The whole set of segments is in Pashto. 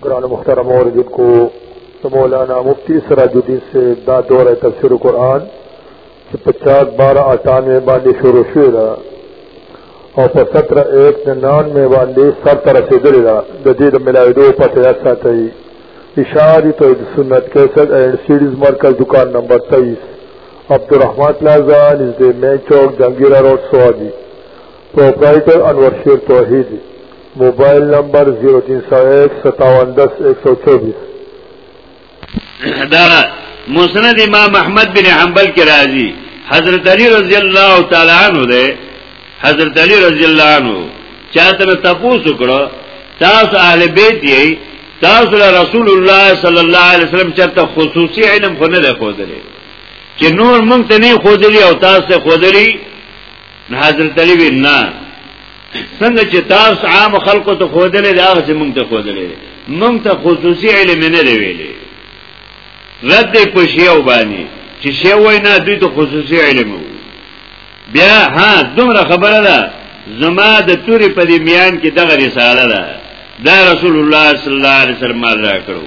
قرآن مختار مور جن کو مولانا مفتی سراج الدین سے دا دور تفسیر قرآن چې پچاس بارہ اٹھانوے باندې شروع شوې ده او په ستره ایک ننانوے باندې سر ته رسېدلې ده د دې د ملاویدو پته یاد ساتئ اشاری توحید سنت کیسټ اینڈ سیډیز مرکز دکان نمبر 23 عبدالرحمن پلازا نزدې مین چوک جنگیرا روډ سوابي پروپرائیٹر انور شیر توحیدی موبائل نمبر 03015710124 دا مسند امام احمد بن حنبل کی راضی حضرت علی رضی اللہ تعالی عنہ دے حضرت علی رضی اللہ عنہ چاہتا میں تپوس کرو تاس اہل بیت یہی تاس رسول اللہ صلی اللہ علیہ وسلم چاہتا خصوصی علم خونه ده خودلی چه نور منگ تا نی خودلی او تاس تا خودلی نه حضرت علی وی نه څنګه چې تاسو عام خلکو ته خودلې دا چې مونږ ته خودلې مونږ ته خصوصي علم نه دی ویلې رد په شیو باندې چې شیو نه دوی ته خصوصي علم وو بیا ها دومره خبره ده زما د توري په دې میان کې دغه رساله ده دا رسول الله صلی الله علیه وسلم را کړو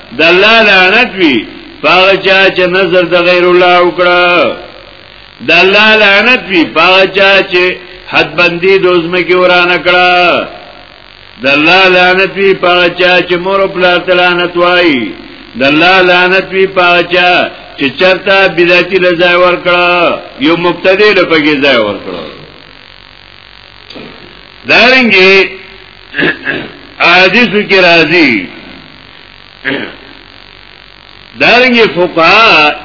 د الله لعنت وی پاغه چا چې نظر د غیر الله وکړه د الله لعنت وی پاغه چا چې حد بندي د عظم کې ورانه کړه د الله لعنت وی پاغه چا چې مور او پلار ته لعنت وای د الله لعنت وی پاغه چا چې چرته بدعتي لځای ور کړه یو مبتدی له پګي ځای ور کړه دارنګي حدیث کې راځي دارنګي فقها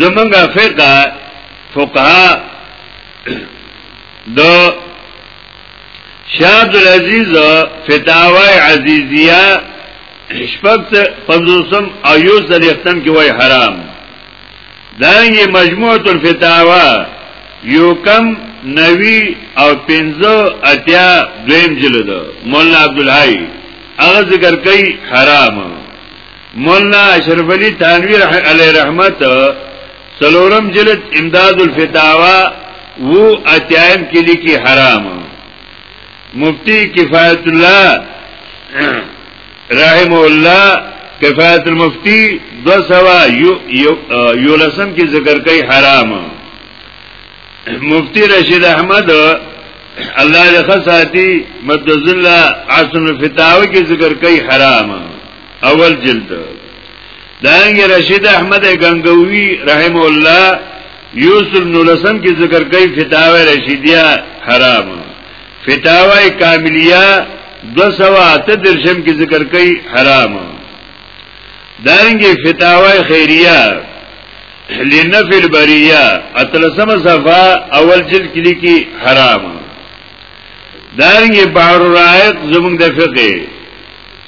زمونږه فقہ فقها د شاد العزیز فتاوی عزیزیه شپږ پنځوسم او یو ځل ختم کې وای حرام دانګی مجموعت الفتاوه یو کم نوی او پنزو اتیا دویم جلد مولانا عبدالحی اغا ذکر کئی حرام مولانا اشرف علی تانویر علی رحمت سلورم جلد امداد الفتاوه وو اتیایم کلی کی حرام مفتی کفایت الله رحم الله کفایت المفتی دو سوا یولسم کی ذکر کئی حرام مفتی رشید احمد الله دې خصاتی مدذ الله عاصم الفتاوی کی ذکر کئی حرام اول جلد دانګ رشید احمد گنگوی رحم الله یوسف نولسم کی ذکر کئی فتاوی رشیدیه حرام فتاوی کاملیه دو سوا اتا درشم کی ذکر کئی حرام دارنگی فتاوی خیریه لنفی البریه اتلسم صفا اول جلد کلی کی حرام دارنگی بحر رائق زمونگ دا فقه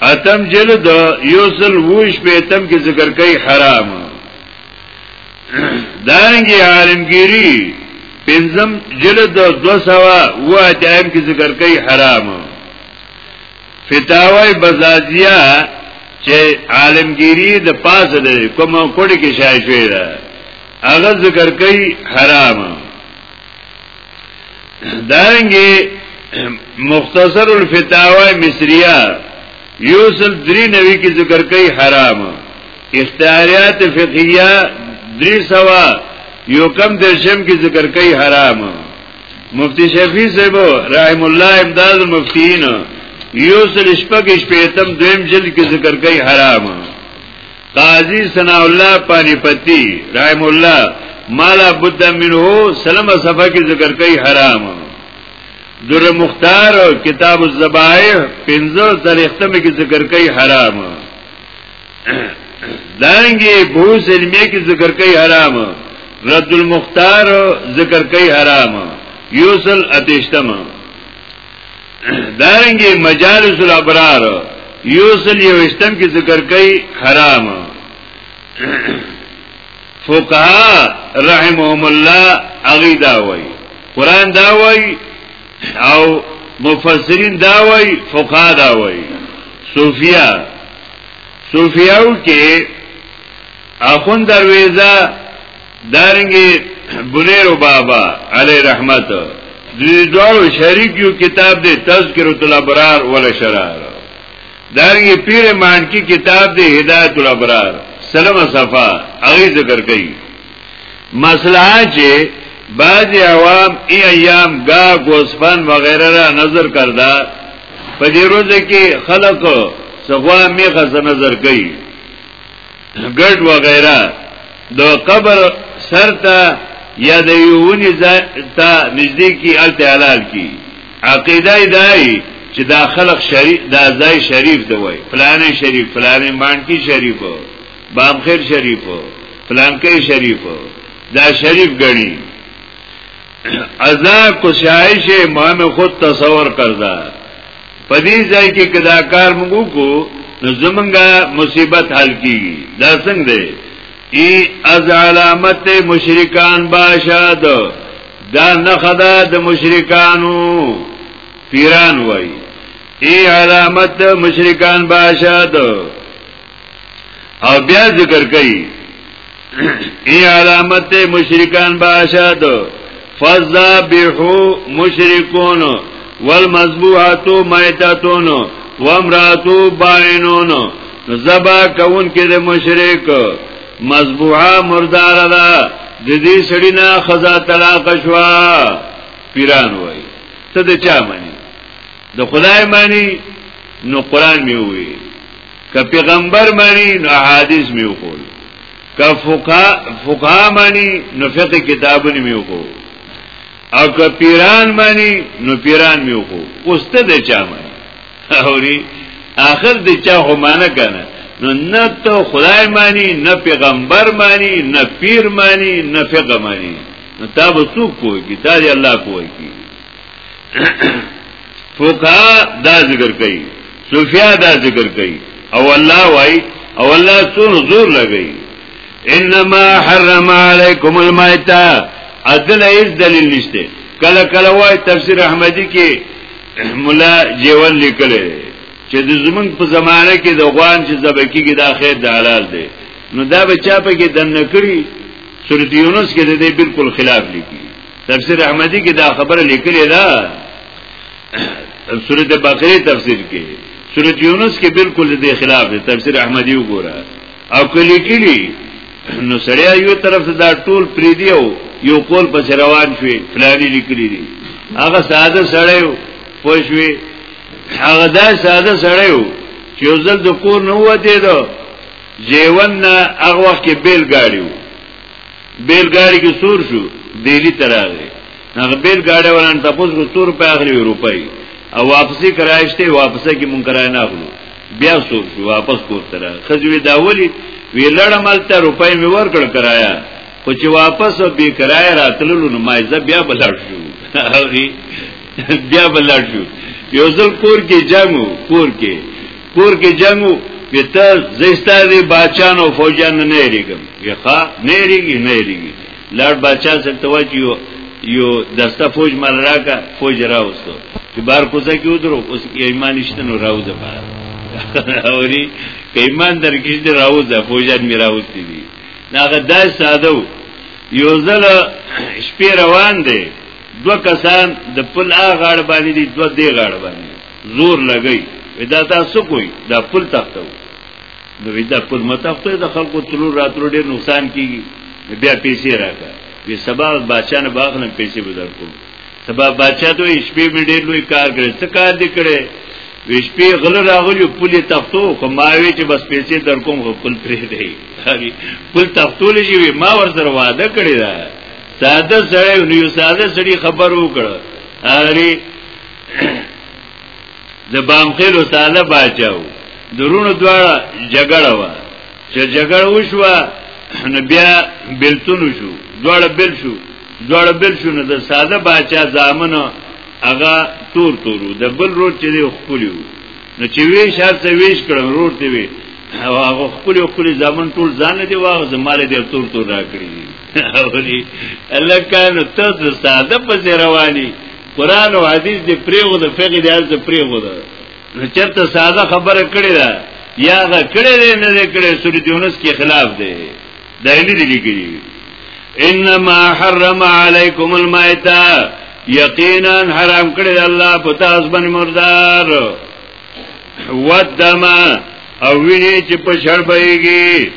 اتم جلد یوصل ووش پیتم کی ذکر کئی حرام دارنګي عالمگیری پنځم جلد دو سوا و اتایم کی ذکر کئی حرام فتاوی بزازیه چې عالمگیری د پاس ده کوم کوډی کې شای شوی ده هغه ذکر کوي حرام دارنګي مختصر الفتاوی مصریه یوسل دری نوی کی ذکر کوي حرام اختیاریات فقهیه دری سوا یو کم درشم کی ذکر کئی حرام مفتی شفی صاحبو رحم الله امداد مفتین یو سل شپک شپیتم دویم جلد کی ذکر کئی حرام قاضی سنا الله پانی پتی رحم الله مالا بد منه سلم صفحه کی ذکر کئی حرام در مختار کتاب الزبائح پنزو تر اختم کی ذکر کئی حرام دانګي بوس علمیه کی ذکر کئی حرام رد المختار ذکر کئی حرام یوصل اتشتم دانګي مجالس الابرار یوصل یوشتم کی ذکر کئی حرام فقها رحمهم الله اغی داوی قرآن داوی او مفسرین دا وای فقها دا وای صوفیا صوفیاو کې اخون درویزه دارنګي بنیرو بابا علی رحمت دوی دوارو شریک یو کتاب دی تذکر الابرار ولا شرار دارنګي پیر مانکی کتاب دی هدایت الابرار سلام صفا هغه ذکر کوي مسله چې بعض عوام ای ایام گا گوسفن وغیره را نظر کرده په دې ورځ کې خلق سغوا میخه ز نظر کوي ګډ وغیره د قبر سر ته یا د یوونی ته نږدې کی ال تعالال کی عقیده دای چې دا خلق شریف دا ځای شریف دی وای فلانه شریف فلانه مانکی شریف بامخیر شریف پلانکی شریف دا شریف گنی ازا کشایش امام خود تصور کرده په دې ځای کې کدا کار موږ کو نو زمونږه مصیبت حل کیږي دا څنګه دی ای از علامت مشرکان باشد دا نخدا د مشرکانو پیران وای ای علامت مشرکان باشد او بیا ذکر کوي ای علامت مشرکان باشد فذبحو مشرکون والمذبوحات میتتون وامراتو باینون زبا کون کې د مشرک مذبوحه مردار ده د دې سړی نه خزا طلاق شوا پیران وای ته د چا معنی د خدای معنی نو قران می وی که پیغمبر مانی نو حدیث می وکول که فقها مانی نو فقه کتابونه می وکول او که پیران مانی نو پیران می وکول اوس ته د چا مانی اوري اخر د چا خو مانه کنه نو نه ته خدای مانی نه پیغمبر مانی نه پیر مانی نه فقه مانی نو تا به څوک کوی کی تا دی الله کوی کی فقها دا ذکر کوي صوفیا دا ذکر کوي او الله وای او الله څون زور لګي انما حرم علیکم المیتہ عدل هیڅ دلیل نشته کله کله وای تفسیر احمدی کې مولا جیون لیکل چې د زمون په زمانه کې د غوان چې زبکی کې دا خیر د حلال دی نو دا بچا په کې دنه کړی سورۃ یونس کې د دې بالکل خلاف لیکي تفسیر احمدی کې دا خبره لیکلې ده سورته بقره تفسیر کې سورته یونس کې بالکل د خلاف دی تفسیر احمدی وګوره او کلی کلی نو سړیا یو طرف ته دا ټول پری دی او یو کول پس روان شوی فلانی لیکلی دی هغه ساده سړی پوه شوی هغه دا ساده سړی چې ځل د کور نه وته دو جیون نه هغه وخت کې بیل گاډیو بیل ګاډي کې سور شو دیلی تراغه هغه بیل ګاډي وران تاسو کو سور په اخري روپۍ او واپسی کرایشته واپسه کې مونږ کرای نه اخلو بیا سور شو واپس کور ترا خځوی داولی وی لړمل ته روپۍ می ورکړ کرایا خو چې واپس به کرای راتللو نو مایزه بیا بلړ شو بیا بلړ شو یو ځل کور کې جنگ کور کې کور کې جنگ وو وی ته زیستا دی باچان او فوجان نه ریګم وی ښا نه ریګی نه ریګی لړ باچا سره توجه یو یو دسته فوج مال راکا فوج راوستو چې بار کوزه کې ودرو اوس ایمان نشته نو راوځه بار اوري ایمان درکې دې راوځه فوجان می راوستي دي ناغه دای ساده یو ځل شپې روان دي دو کسان د پل آ غاړه باندې دي دو دې غاړه باندې زور لګی ودا تاسو کوی دا پل تختو نو ودا پل متختو د خلکو تلو راتلو ډیر نقصان کیږي بیا پیسې راکا وی سبا بادشاہ نه باغنه پیسې بدل کوم سبا بادشاہ دوی شپې مې ډیر لوی کار کړ څه کار دې کړې وی شپې غل راغلی پل تختو خو ما وی چې بس پیسې در کوم خو پل پرې دی پل تختو لږی ما ور سره وعده کړی دا ساده سړی یو ساده سړی خبر وکړ هغه د بامخیلو تعالی باچاو درونو دواړه جګړه و چې جګړه وشو نو بیا بلتون شو دواړه بل شو دواړه بل شو نو د ساده باچا ځامنو هغه تور تورو د بل روټ چې دی خپلیو نو چې ویش هر څه ویش کړم روټ دی وی او هغه خپل خپل ځامن ټول ځان دی واغ زماله دی تور تور راکړي اولی الله کان ته د ساده په رواني قران او حدیث دې پریغو د فقې دې ارزه پریغو ده نو چرته ساده خبره کړې ده یا غ کړې دې نه دې کړې سورې یونس کې خلاف ده دایلی دې لیکلي انما حرم علیکم المیتہ یقینا حرام کړی دی الله په تاسو باندې مردار ودم او ویني چې په شربېږي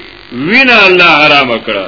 وینا الله حرام کړه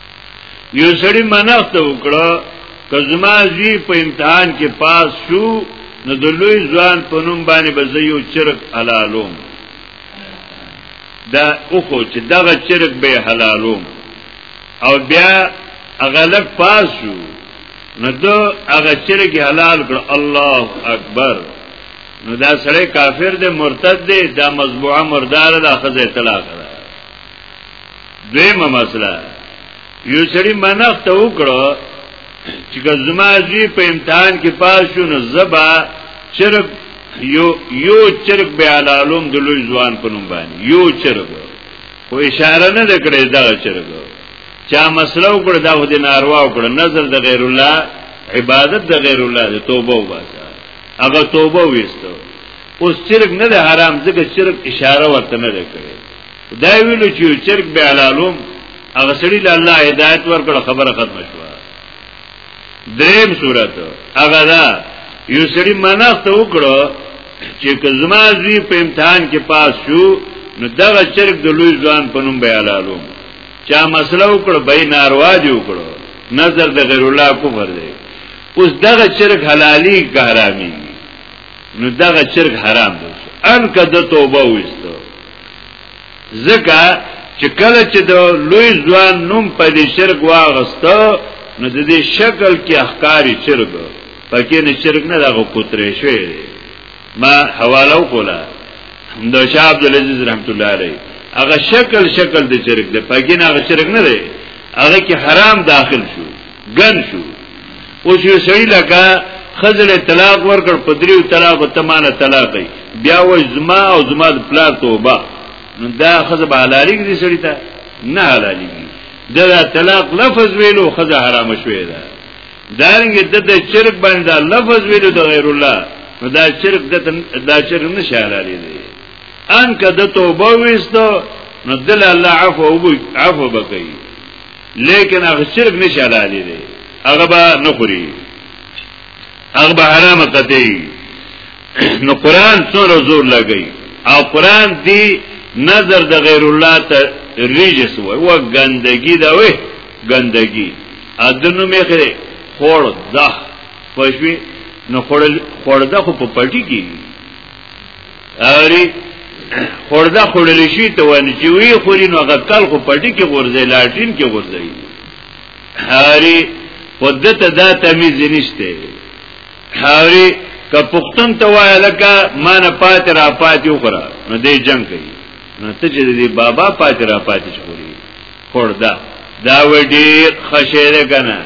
یو سړی منښت وکړه که زما زوی په امتحان کې پاس شو نو د لوی ځوان په نوم باندې به زه یو چرګ حلالوم دا اوخو چې دغه چرګ به حلالوم او بیا هغه لک پاس شو نو دو هغه چرګ حلال کړ الله اکبر نو دا سړی کافر دی مرتد دی دا مذبوعه مردار ده خزه طلاق ده دویمه مسله یو سړي منښت وکړو چې زما زوی په امتحان کې پاس شو نو زبا چرګ یو یو چرګ به علالم د لوی ځوان په نوم باندې یو چرګ خو اشاره نه کړې دا چرګ چا مسله وکړه دا د ناروا وکړه نظر د غیر الله عبادت د غیر الله د توبه وباسه هغه توبه وستو اوس چرګ نه حرام ځکه چرګ اشاره ورته نه کړې دا ویلو چې یو چرګ به حلالوم هغه سړي له الله هدایت ورکړه خبره ختمه شوه دریم صورت هغه دا یو سړي منښت وکړو چې کزما زوی په امتحان کې پاس شو نو دغه چرګ د لوی ځوان په نوم به حلالو چا مسله وکړه به ناروا دی وکړو نظر د غیر الله کفر دی اوس دغه چرګ حلالي که حرامي نو دغه چرګ حرام دی ان کده توبه وستو ځکه چې کله چې د لوی ځوان نوم په دې شرک واغسته نو د دې شکل کې احکاری شرک پکې نه شرک نه دغه کوترې شوی ما حواله وکړه د شاه عبد العزيز رحمت الله عليه هغه شکل شکل د شرک د پکې نه هغه شرک نه دی هغه کې حرام داخل شو ګن شو اوس یو سړی لکه خزل طلاق ورکړ په دریو طلاق ته مال طلاق دی بیا و زما او زما د پلار توبه نو دا خزب حلالي دي سړی ته نه حلالي دي دا طلاق لفظ ویلو خزه حرام شوی دا دارنګ د د شرک باندې لفظ ویلو د غیر الله نو دا شرک د دا شرک نه حلالي دي ان کده توبه وستو نو دل الله عفو عفو بکئی لیکن هغه صرف نشه حلال دی هغه به نه خوري هغه به حرام قطعي نو قران څوره زور لګي او قران دی نظر د غیر الله ته ریجس وای و ګندګي دا وای ګندګي اذنو مې خره خور ده پښوی نو خورل خورده خو په پټی کې اوري خورده خورل شي ته ونه چې وی خوري نو غکل خو پټي کې غورځي لاټین کې غورځي هاري قدرت دا تمیز نشته هاري که پښتون ته وای لکه ما نه پات را پات یو خره نو دې جنگ کوي نو ته چې دې بابا پات را پات شوري خورده دا و ډیر خشه ده کنه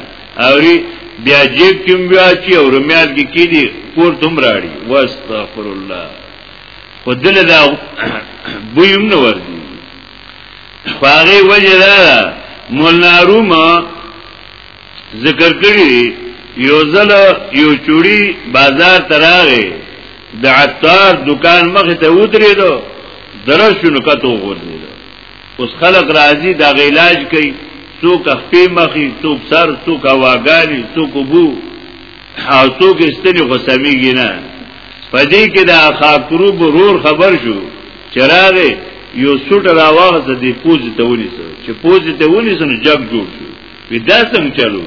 اوری بیا جیب کم بیا چی او رمیال کی کی دی پور تم راڑی واستغفر الله خو دل دا بویم نور دی خواغی وجه دا مولنا روم ذکر کری یو زل یو چوڑی بازار تراغی د عطار دکان مخ ته ودرې دو درشونو کتو غوړې اوس خلق راځي دا علاج کوي څوک خپې مخي څوک سر څوک واګانی څوک بو او څوک استنی غسمیږي نه پدې کې دا خاکرو برور خبر شو چراغه یو سټ راوغه د دې پوزي ته ونیسو چې پوزي ته ونیسو نو جګ جوړ شو وی دا څنګه چلو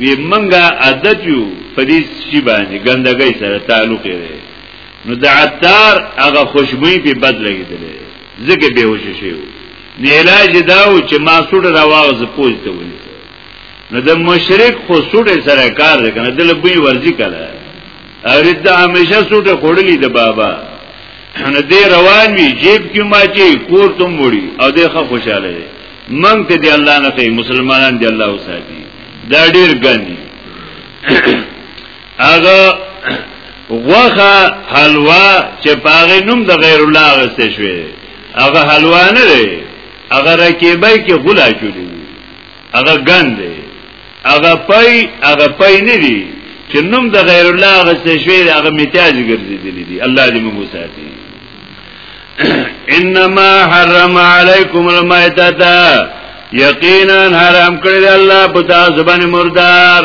وی منګه عادت یو پدې شی باندې ګندګۍ سره تعلق لري نو د عطار هغه خوشبوئی په بد لګیدلې زګه به وشي شي نه علاج دا و چې ما سوډ راواز پوجته ونی نو د مشرک خو سوډ سره کار دی کنه دل بوی ورزي کړه او رد همیشه سوډ خړلې د بابا نه دی روان وی جیب کې ما چې کور تم وړي او دی خو خوشاله دی منګ ته دی الله نه کوي مسلمانان دی الله وساتي دا ډیر ګنی هغه غوخه حلوا چې پاغه نوم د غیر الله غسته شوی هغه حلوا نه دی هغه رکیبای کې غلا چولی هغه ګند دی هغه پای هغه پای نه دی چې نوم د غیر الله غسته شوی هغه میتاج ګرځیدلی دی الله دې موږ ساتي انما حرم علیکم المیتتا یقینا حرام کړی الله په تاسو باندې مردار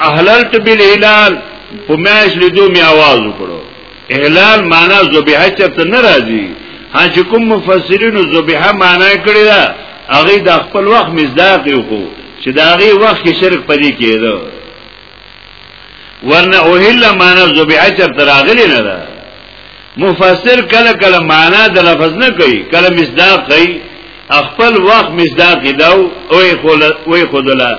احللت بالهلال په میاش لیدو می आवाज وکړو احلال معنا ذبیحه چرته ناراضي ها چې کوم مفسرین ذبیحه معنا کړی دا هغه د خپل وخت مزداق یو کو چې دا هغه وخت کې شرک پدې کېده ورنه اوهل معنا ذبیحه چرته راغلی نه ده مفسر کله کله معنا د لفظ نه کوي کله مزداق کوي خپل وخت مزداق داو او وی خدلا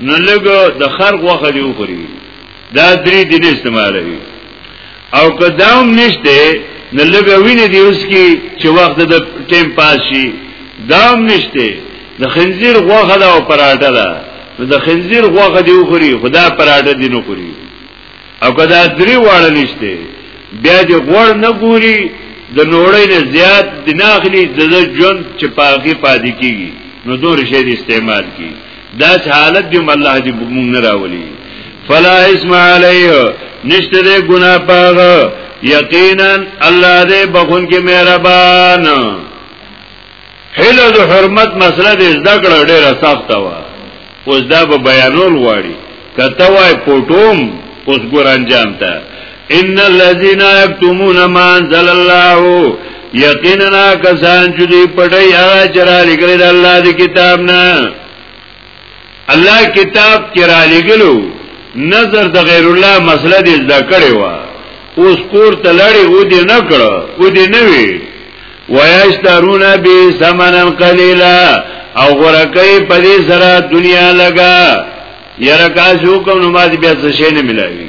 نو لګ د خر غوخه دی وخوري دا درې دین استعمالوي او که دا هم نشته نو لګ ویني دی اوس کی چې وخت د ټیم پاس شي دا هم نشته د خنزیر غوخه دا او پراټه ده نو د خنزیر غوخه دی وخوري خدا پراټه دی نو خوري او کدا درې واړه نشته بیا دې غوړ نه ګوري د نوړې نه زیات د ناخلی د ژوند چې پاغي پاتې کیږي نو دور شی د استعمال کی دا حالت دی الله دې موږ نه راولي فلا اسم علیه نشته دې ګنا پاغه یقینا الله دې بخون کې مهربان هله د حرمت مسله دې زده کړه ډیره سخته و اوس دا به بیانول غواړي کته وای پټوم اوس ګور انجام ته ان الذين يكتمون ما انزل الله یقینا کسان چې دې پټي هغه چرالې کړی د الله د کتاب نه الله کتاب کې را لګلو نظر د غیر الله مسله دې زده کړې و اوس کور ته لړې و دې نه کړو و دې نه وی ویشترون به ثمنا قلیلا او غرقې په دې سره دنیا لگا یره کا شو کوم نو ما دې بیا څه شي نه ملایوي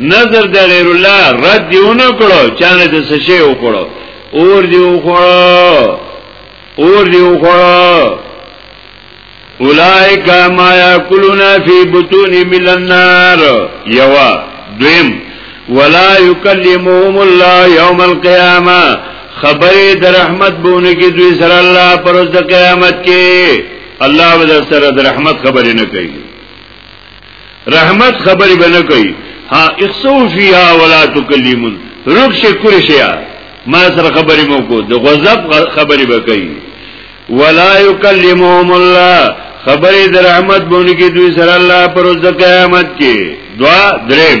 نظر د غیر الله رد دیونه کړو چانه د سشه وکړو اور دی وکړو اور دی وکړو اولائک ما یاکلون فی بطون مل النار یوا دویم ولا یکلمهم الله یوم القیامه خبره د رحمت بونه کې دوی سره الله پر د قیامت کې الله ودر سره د رحمت خبرې نه کوي رحمت خبرې به نه کوي ها اخسو فيها ولا تكلمون رب شکر شیا ما سره خبرې مو کو د غضب خبرې به کوي ولا يكلمهم الله خبرې د رحمت بونې کې دوی سره الله پر ورځ قیامت کې دعا دریم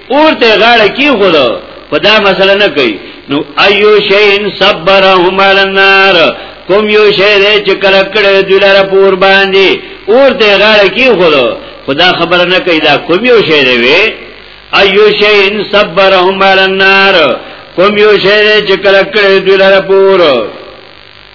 اور ته غاړه کی خو دا په دا مسله نه کوي نو ايو شين صبرهم على النار کوم یو شی دی چې کله کړه دوی لاره پور باندې اور ته غاړه کی خو دا خدا خبر نه کوي دا کوم یو شی دی وی ايو شين صبرهم على النار کوم یو شی دی چې کله کړه دوی لاره پور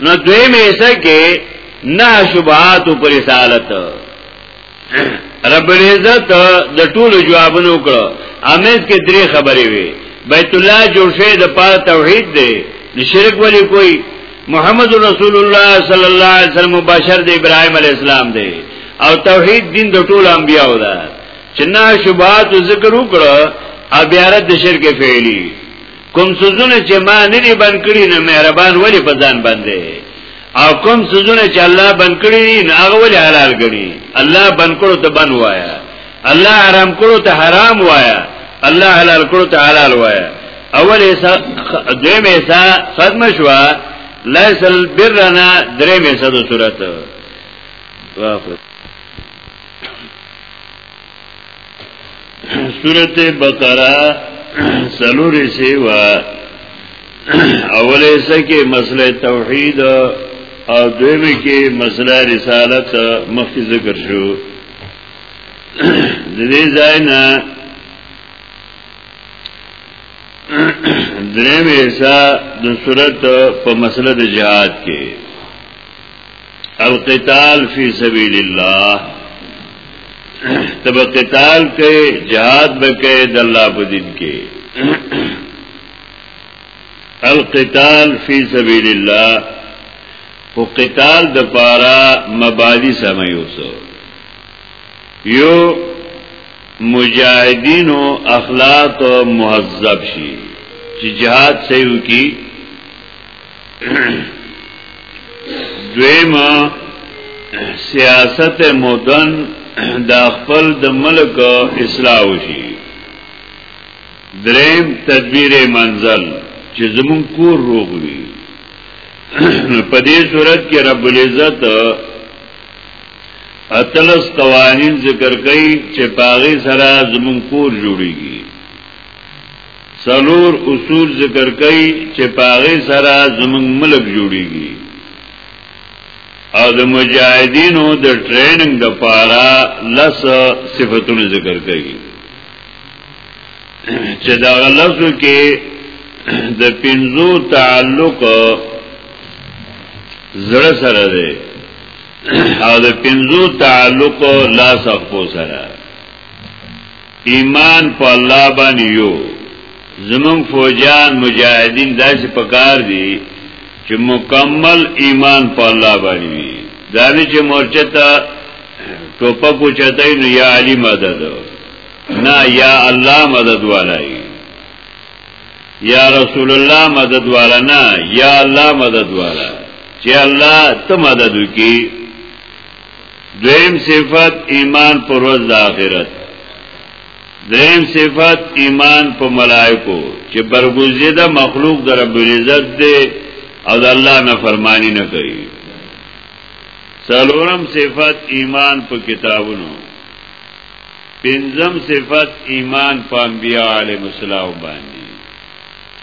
نو دوی می سکه نه شبهات پر رسالت رب العزت د ټولو جوابونو کړو امیز کې درې خبرې وي بیت الله جوړ شوی د پاره توحید دی شرک ولی کوئی محمد رسول الله صلی الله علیه وسلم مباشر د ابراهیم علی السلام دی او توحید دین د ټولو انبیانو ده چې نه شبهات ذکر وکړو او بیا رد شرک فعلی کوم سوزونه چې ما نه دي بند کړی نو مهربان ولی په ځان باندې او کوم سوزونه چې الله بند کړی نه هغه ولی حلال کړی الله بند کړو ته بند وایا الله حرام کړو ته حرام وایا الله حلال کړو ته حلال وایا اول ایسا دویم ایسا ختم شوا لیس البرنا دریم ایسا دو صورت وافر سورت بقره سلور سیوا اوله سکه مسله توحید او دویمه کې مسله رسالت مخکې ذکر شو د دې ځای نه درېمه حصہ د صورت په مسله د جهاد کې القتال فی سبیل الله تب قتال کې جهاد بکې د الله په دین کې القتال فی سبیل الله او قتال د پارا مبادی سم یوسو یو مجاهدین او اخلاق مهذب شي چې جهاد سيو کی دویما سیاست مدن دا خپل د ملک اصلاح وشي دریم تدبیر منزل چې زمون کور روغ وي په دې صورت کې رب العزت اتلس قوانین ذکر کوي چې پاغي سره زمون کور جوړیږي څلور اصول ذکر کوي چې پاغه سره زمنګ ملک جوړیږي او د مجاهدینو د ټریننګ د پاره لس صفاتونه ذکر کوي چې دا غلطو کې د پنځو تعلق زړه سره دی او د پنځو تعلق لا سخپو سره ایمان په الله باندې یو زمون فوجان مجاهدین داسې پکار دي چې مکمل ایمان په الله باندې وي دا نه چې مورچه ته ټوپک وچتای نو یا علی مدد نه یا الله مدد والای یا رسول الله مدد والا نه یا الله مدد والا چې الله ته مدد وکي دویم صفت ایمان پر ورځ د آخرت دریم صفت ایمان په ملائکو چې برګزیده مخلوق در رب العزت دی او د الله نه فرمانی نه کوي سلورم صفت ایمان په کتابونو پنځم صفت ایمان په انبیاء علیهم السلام باندې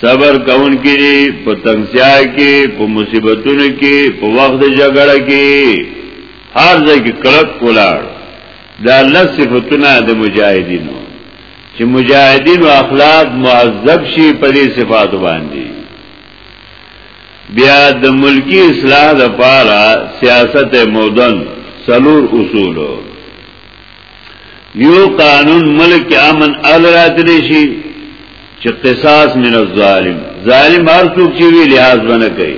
صبر کون کی دی په تنگسیا کی په مصیبتونو کی په وخت جګړه کی هر ځای کې کلک کولاړ دا الله صفاتونه د مجاهدینو چې مجاهدینو اخلاق معذب شي په دې صفات باندې بیا د ملکی اصلاح لپاره سیاست مودن سلور اصولو یو قانون ملک امن ال راتلی شي چې قصاص من الظالم ظالم هر څوک چې وی لحاظ ونه کوي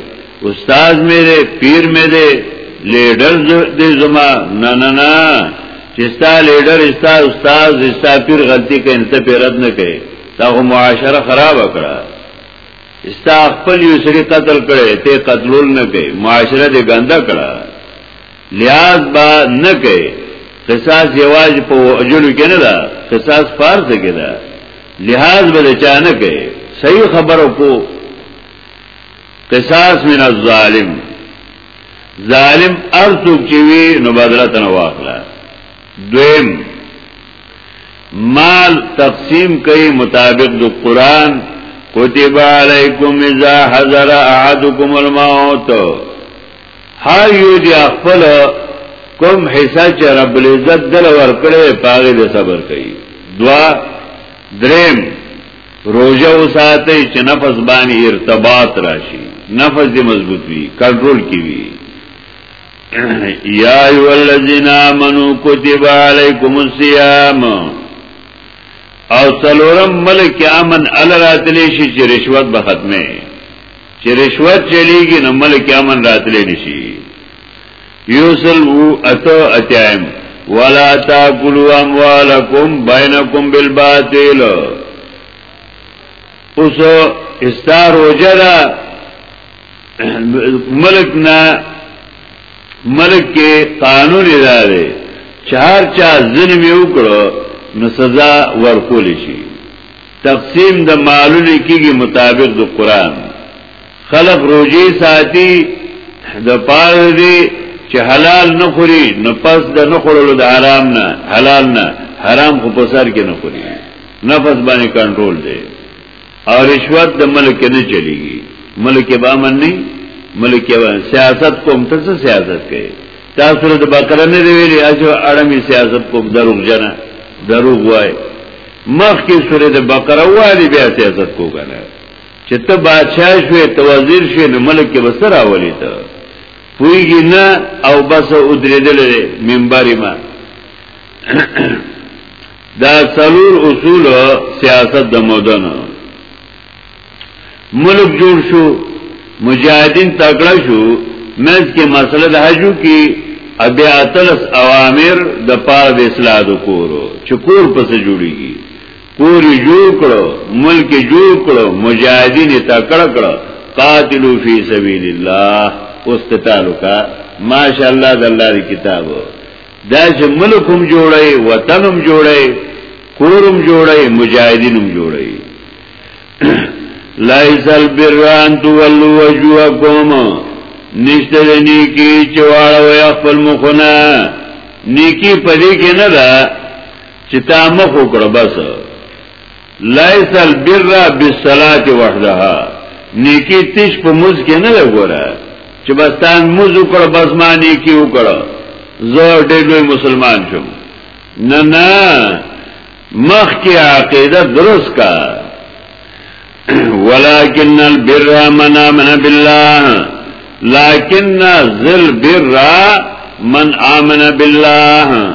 استاد مې دې پیر مې دې لیډر دې زما نه نه نه چې ستا لیډر ستا استاد ستا پیر غلطي کوي ته پیرت نه کوي دا هم معاشره خراب کړه ستا خپل یو سری قتل کړي ته قتلول نه کوي معاشره دې ګنده کړه لیاز با نه کوي قصاص یواز په اجلو کې نه ده قصاص فرض کې ده لحاظ به چا نه کوي صحیح خبرو کو قصاص من الظالم ظالم ارتو کې وی نو بدله تن واخلا دویم مال تقسیم کوي مطابق د قران کتب علیکم اذا حضر احدکم الموت هر یو دی خپل کوم حصہ چې رب العزت دل ور کړې پاغه د صبر کوي دوا دریم روزه وساته چې نفس باندې ارتباط راشي نفس دې مضبوط وي کنټرول کی وي یا ایو الذین آمنو کتب علیکم الصیام او څلورم ملک امن ال راتلی شي چې رشوت به ختمه چې رشوت چلیږي نو ملک امن راتلې نشي یوسل او اتو اتایم ولا تاکلوا اموالکم بینکم بالباطل اوس استار وجدا ملک نه ملک کې قانون ادارې چار چا ظلم یو کړو نو سزا ورکول شي تقسیم د مالونو کیږي مطابق د قران خلق روزي ساتي د پاره دي چې حلال نه خوري نو پس د نه خورلو د حرام نه حلال نه حرام خو په سر کې نه خوري نفس باندې کنټرول دی او رشوت د ملک نه چلیږي ملک به امن نه ملک به سیاست کوم ته څه سیاست کوي تاسو د بقره نه ویلي اجو اړمي سیاست کوم دروغ جنا دروغ وای مخکې سورې د بقره والی بیا سیاست کو کنه چې ته بادشاہ شوې ته وزیر شې نو ملک کې بسر اولی ته پویږي نه او بس ودریدل منبر ما دا څلور اصول سیاست د مودن ملک جوړ شو مجاهدین تکړه شو مز کې مسله د حجو کې ابي اتلس اوامر د پاره د اصلاح د کورو چې کور پس جوړیږي کور جوړ کړو ملک جوړ کړو مجاهدین تکړه کړو قاتلو فی سبیل الله واستتالو کا ماشاءالله د الله کتابو دا چې ملک هم جوړي وطن هم جوړي کور هم جوړي مجاهدین هم جوړي لایس البران تولو وجوهکم نشته د نیکی چې واړوي خپل مخونه نیکی پدې کې نه ده چې تا مخ وکړه بس ليس البر بالصلاه وحدها نیکی تیش په موز کې نه لګورا چې بس تان موز وکړ بس ما نیکی وکړ زه ډېر لوی مسلمان شوم نه نه مخ کې عقیده درست کا ولكن البر من امن بالله لكن ذل بر من امن بالله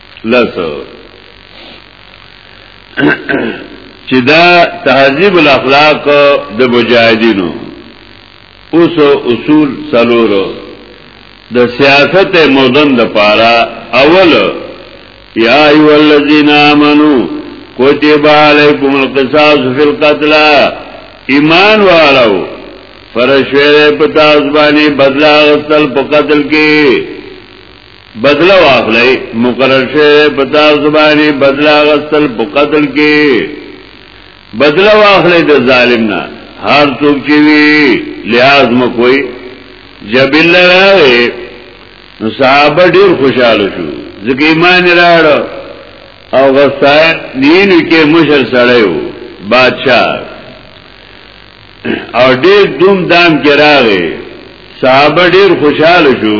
لس چې دا تهذیب الاخلاق د مجاهدینو اوس اصول سلورو د سیاست مودن د پاره اول یا ایو الذین آمنو کتب علیکم القصاص فی القتل ایمان والو فرشویر پتاز بانی بدلا غسل په قتل کې بدلا واخلی مقرر شوه په تاسو باندې بدلا غسل په قتل کې بدلا واخلی د ظالم نه هر څوک چې وی لحاظ مکوئ جبل راغی نو صحابه ډیر خوشاله شو ځکه ایمان راړ او غسای دین کې مشر سړیو بادشاہ او ډیر دوم دام کې راغی صحابه ډیر خوشاله شو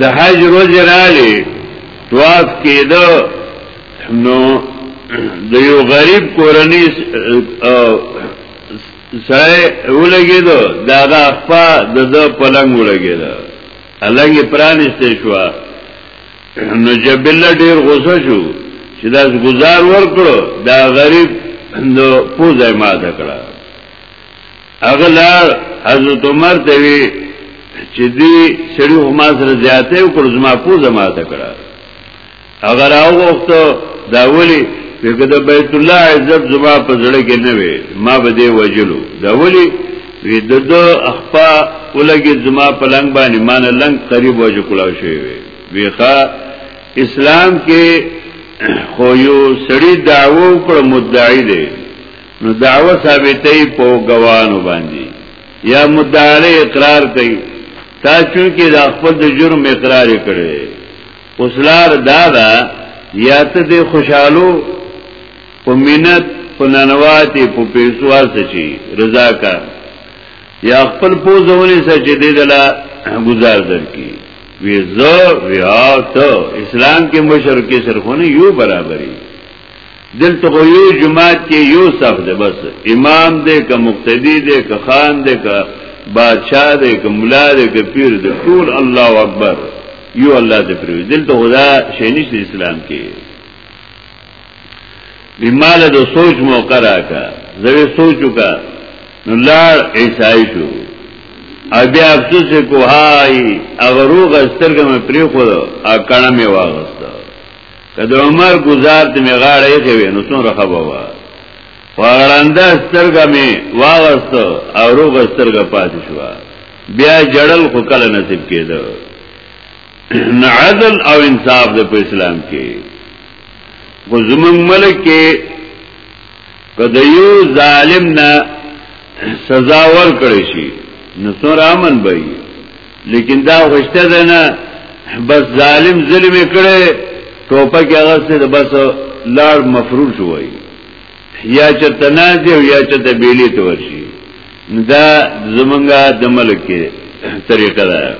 د حج روز رالی طواف کېده نو د یو غریب کورنۍ سره ولګېدو دا د خپل د پلنګ ولګېده الګي پرانسته شو نو جبل ډیر غوسه شو چې دا گزار ورکړو دا غریب نو پوزه ما ده کړه اغلا حضرت عمر ته وی چې دی سړي هم سره زیاته او کړ زما پوزه ما ده کړه اگر او وخت دا ولی چې د بیت الله عزت زما په زړه کې نه وي ما به دی وجلو دا ولی وی د اخپا ولګي زما په لنګ باندې مان لنګ قریب وجه کلاو شوی ویخه اسلام کې خو یو سړی دعوو کړ مدعی دی نو دعوه ثابتې په غوانو باندې یا مدعی اقرار کوي تا چونکه د خپل د جرم اقرار کړي اوسلار دادا یا ته د خوشحالو په مینت په ننواتې په پیسو ارڅ شي رضا کا یا خپل پوزونه سچې دې دلا گزار درکې وی زه ویا ته اسلام کې مشر کې سرخونه یو برابرې دلته خو یو جماعت کې یو صف ده بس امام دې که مقتدی دې که خان دې که بادشاہ دې که مولا دې که پیر دې ټول الله اکبر یو الله دې پرې دلته خدا شینش اسلام کې بیمال د سوچ موقع راکا زوی سوچو کا نو لار عیسائی شو او بیا افسوس کو های اغروغ سترګه مې پری خو او کڼه مې واغسته کله عمر گزار ته مې غاړه یې کوي نو څومره خبره وا وړاند سترګه مې واغسته او روغ سترګه پاتې شو بیا جړل خو کله نصیب کېده عدل او انصاف د په اسلام کې خو زمون ملک کې کده یو ظالم نه سزا ور کړی شي نو سور امن به لیکن دا خوشته ده نه بس ظالم ظلم کړي ټوپک هغه څه د بس لار مفروض وای یا چې تنازع یا چې د بیلی ته ورشي دا زمونږه د ملک طریقه ده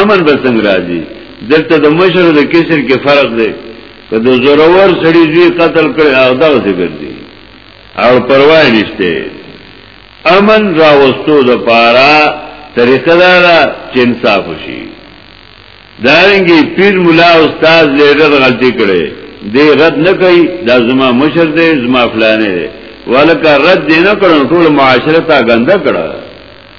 امن به څنګه راځي دلته د مشر د کسر کې فرق دی که د زورور سړي زوی قتل کړي هغه دا څه ګرځي او پروا نشته امن راوستو د پارا طریقه دا ده چې انصاف وشي دارنګي پیر مولا استاد لیډر غلطي کړي دی رد نه کوي دا زما مشر دی زما فلانه دی ولکه رد دی نه کړو ټول معاشره تا غنده کړه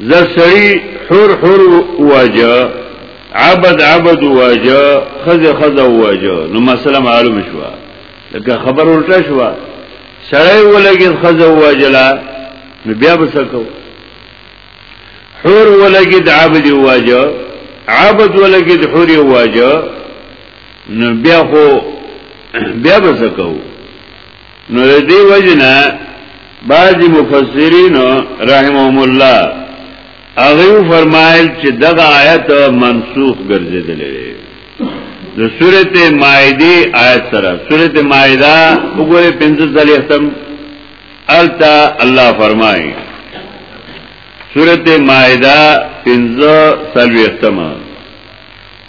زه سړی حور حور واجه عبد عبد واجه خز خز واجه نو مسله معلوم شو لکه خبر ورته شو سړی ولګي خز واجلا نو بیا بسکو حور ولګي د عبد واجه عبد ولګي د حور واجه نو بیا خو بیا بسکو نو د دې وجنه بعضی مفسرین رحمهم الله هغه فرمایل چې دغه آیت منسوخ ګرځیدلې د سورته مائده آیت سره سورته مائده وګوره 15 ځلې ختم التا الله فرمایي سورته مائده 15 ځلې ختمه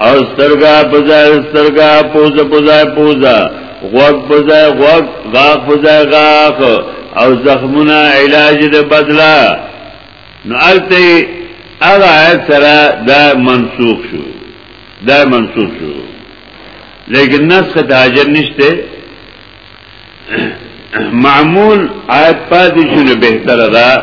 او سترګا پزای سترګا پوز پزای پوزا غوږ پزای غوږ غاخ پزای غاخ او زخمونه علاج د بدلا نو الته هغه آیت سره دا منسوخ شو دا منسوخ شو لیکن نسخ تاجر نشته معمول آیت پاتې شونه بهتره ده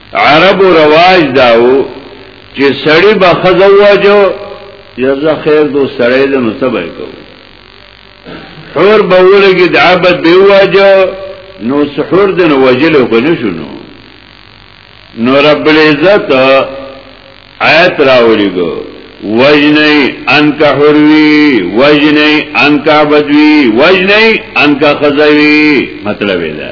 عرب رواج داو چې سړی به خزه واجو یزه خیر دو سړی د نو سبا کو حور به ولګي د عبد به واجو نو سحور د نو وجل کو نه شنو نو رب العزت آیت راوړي ګو وجنی انکا حروی وجنی انکا بدوی وجنی انکا خزوی مطلب دا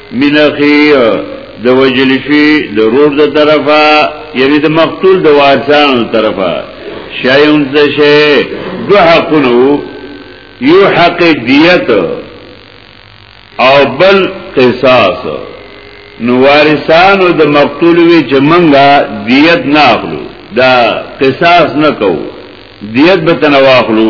من اخی د وجل شي د رور د طرفه یعنی د مقتول د وارثانو طرفه شایون څه شي دو حقونو یو حق دیت او بل قصاص نو وارثانو د مقتول وی چې منګه دیت نه اخلو دا قصاص نه کوو دیت به تنواخلو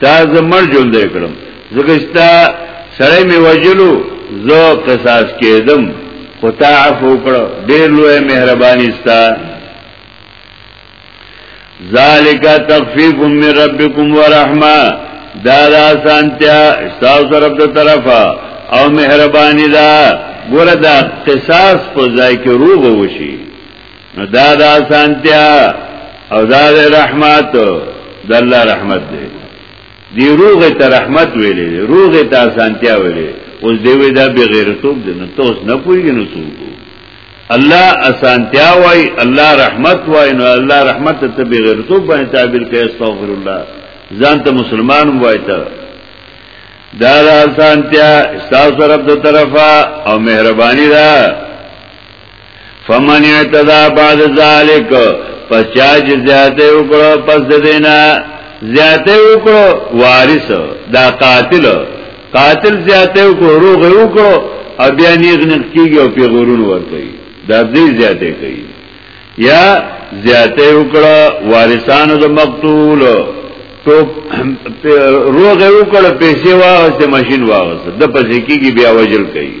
تا زمر ژوندې کړم زکه ستا سره می وجلو زو قصاص کېدم خو تا عفو کړو ډېر لوی مهرباني ستا ذالک تخفیف من ربکم ورحمه دا دا سانتیا استاسو رب دا طرفا او مهربانی دا گوره دا قصاص پو ځای کې روغ وشي نو دا دا سانتیا او دا دا رحمت دا اللہ رحمت دے دی روغ تا رحمت ویلے دی روغ تا سانتیا ویلے اوس دیوی دا بغیرتوب دی نو توس نپوی گی نو سوکو الله اسانتیا وای الله رحمت وای نو الله رحمت ته بغیرتوب باندې تعبیر کوي استغفر الله ځان ته مسلمان وای ته دا دا سانتیا استاذ رب دو طرفا او مهربانی دا فمن اعتدا بعد ذالک پس چا چې زیاته وکړو پس د دینا زیاته وکړو وارث دا قاتل قاتل زیاته وکړو روغ وکړو او بیا نیغ نق کیږي او په غرون ورکړي دا دې زیاته کوي یا زیاته وکړو وارثانو د مقتول تو روغ وکړو پیسې واغسته ماشين واغسته د پسې کیږي بیا وجل کوي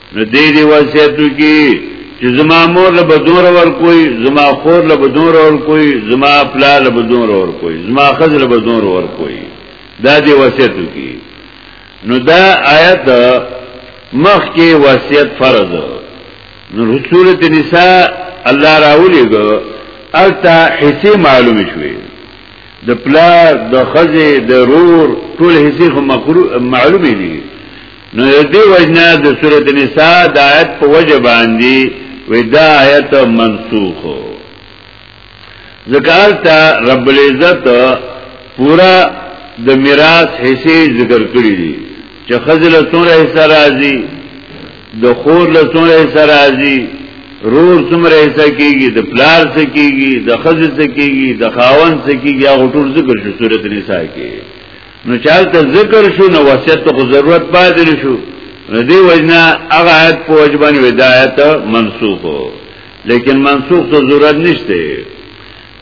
نو دې دی وصیتو کې چې زما مور له بدور ور کوي زما خور له بدور ور کوي زما پلا له بدور ور کوي زما خزر له بدور ور کوي دا دی وصیتو کې نو دا آیت مخ کې وصیت فرض نو رسول النساء الله راولېګو التا حصے معلوم شوي د پلا د خزه د رور ټول حصے خو معلومې دي نو دې وجنا د سورۃ النساء د آیت په وجه باندې ودا آیت منسوخ ذکر تا رب العزت پورا د میراث حصے ذکر کړی دي چې خزل څوره حصہ راځي د خور له څوره حصہ راځي رور څومره حصہ کیږي د پلار څخه کیږي د خزل څخه کیږي د خاون څخه کیږي هغه ټول ذکر شو سورۃ النساء کې نو چالت ذکر شو نو وصیت ته ضرورت پاتې نشو نو دی وجنا هغه آیت په وجبان ودایت منسوخ لیکن منسوخ ته ضرورت نشته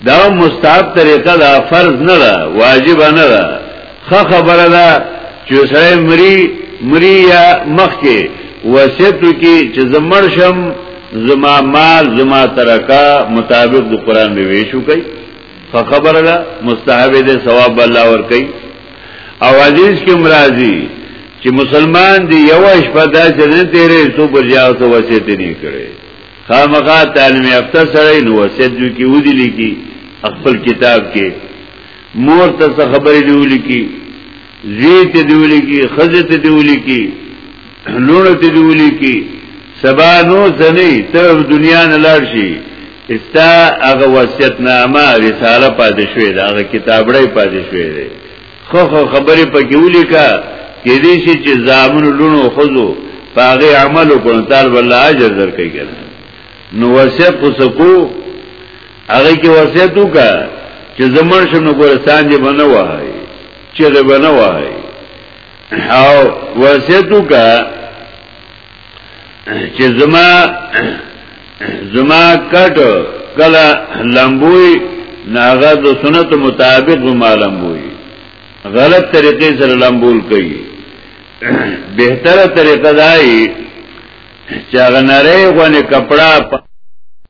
دا مستحب طریقه دا فرض نه ده واجب نه ده خه خبره ده چې سره مری مری یا مخ کې وصیت کې چې زمړ شم زما مال زما ترکا مطابق د قران به ویشو کوي فخبر ده مستحب ده ثواب الله ور کوي او حدیث کې مرাজি چې مسلمان دی یو شپه دا چې نه تیرې سو پر یاو ته وصیت نه کړي خامخا تعلیم یافته سره نو وصیت جو کې ودی لیکي خپل کتاب کې مور ته خبرې دی ولیکي زوی ته دیولی کی خزه ته دیولی کی لونه ته دیولی کی سبا نو سنی ته دنیا نه لاړ شي استا هغه وصیت نامه رساله پاتې شوې ده هغه کتابړې پاتې شوې ده خو خو خبرې پکې ولیکا کې دې شي چې زامن لونو خزو پاغه عمل وکړ طالب الله اجر درکې کړه نو وصیت کو سکو هغه کې وصیت وکړه چې زمون شنو ګورستان دې بنوای چغه بنوای او وصیتو کا چې زما زما کټ کلا لمبوي ناغه د سنت مطابق ما لمبوي غلط طریقې سره لمبول کوي بهتره طریقه دای چې هغه نری غونې کپڑا